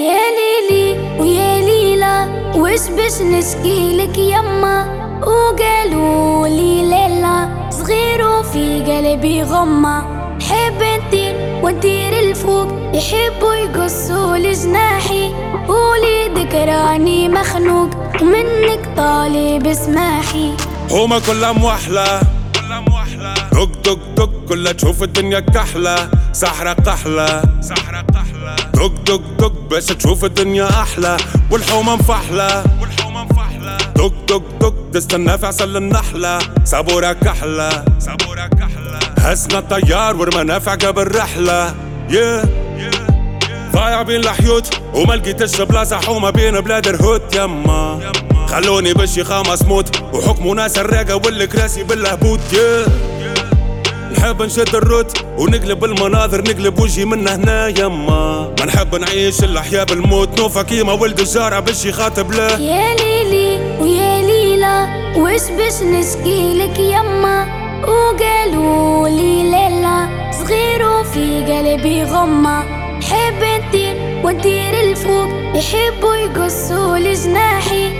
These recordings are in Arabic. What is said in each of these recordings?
يا ليلي ويا ليلى وش باش نشكيلك يما وقالوا لي ليلى صغير وفي قلبي غمة حب نطير وندير الفوق يحبوا يقصوا لجناحي وليدك راني مخنوق ومنك طالب اسماحي هما كلها موحلة دق دق دق كلها تشوف الدنيا كحلة سحرة قحلة سحرة قحلة دق دق دق باش تشوف الدنيا أحلى والحومة مفحلة. والحومة مفحلة دق دق دق تستنى في عسل النحلة. صبورة كحلة صبورة كحلة هزنا الطيار ورمى قبل رحلة. Yeah. ضايع بين الحيوت وما لقيتش بلاصة حومة بين بلاد الهوت. يما. خلوني بالشيخة مسموت وحكموا ناس الراقة والكراسي بالهبوط yeah. نحب نشد الروت ونقلب المناظر نقلب وجهي من هنا يما. ما نحب نعيش الأحياء بالموت نوفا كيما ولد الجارة باش يخاطب له. يا ليلي ويا ليلى وش باش نشكيلك يما؟ وقالوا لي ليلى صغير وفي قلبي غمة. حب نطير وندير الفوق يحبوا يقصوا لجناحي.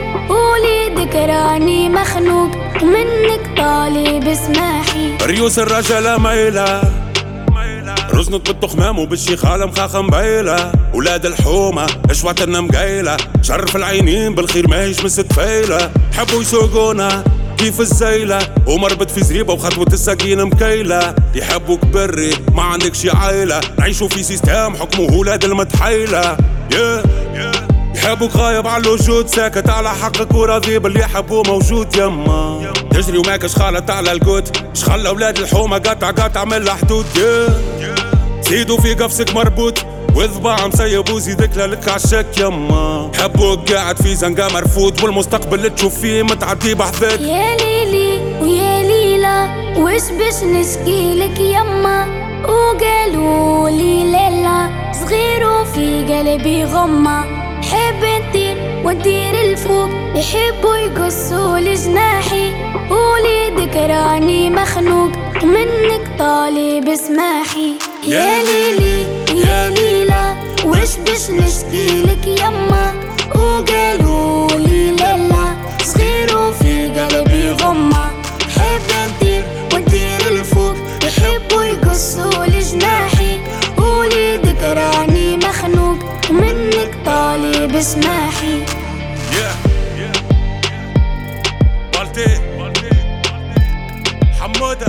وليدك راني مخنوق ومنك طالب اسماحي ريوس الرجالة ميلة. رزنت بالتخمام وبالشيخالة مخاخة مبيلة. ولاد الحومة اشواتنا مقيلة شرف العينين بالخير ماهيش مستفيلة حبوا يسوقونا كيف الزيلة ومربط في زريبة وخطوة السكينة مكيلة. يحبوك بري ما عندكش عيلة نعيشوا في سيستم حكمه ولاد المتحيلة. Yeah. يحبوك غايب على الوجود ساكت على حقك وراضي باللي يحبوه موجود يما. تجري وماكش خالط على القوت شخلى أولاد الحومة قطع قطع من الحدود؟ زيدوا في قفصك مربوط وذبع مسيب وزيدك لك عشاك يما. حبوك قاعد في زنقة مرفوض والمستقبل اللي تشوف فيه متعدي بحذاك يا ليلي ويا ليلى وش باش نشكيلك يما؟ وقالوا لي ليلى صغير وفي قلبي غمة. حب نطير وندير الفوق يحبوا يقصوا لجناحي وليدك راني مخنوق ومنك طالب اسماحي. يا ليلي يا ليلى وش باش نشكيلك يما؟ وقالوا اسمحي. حمودة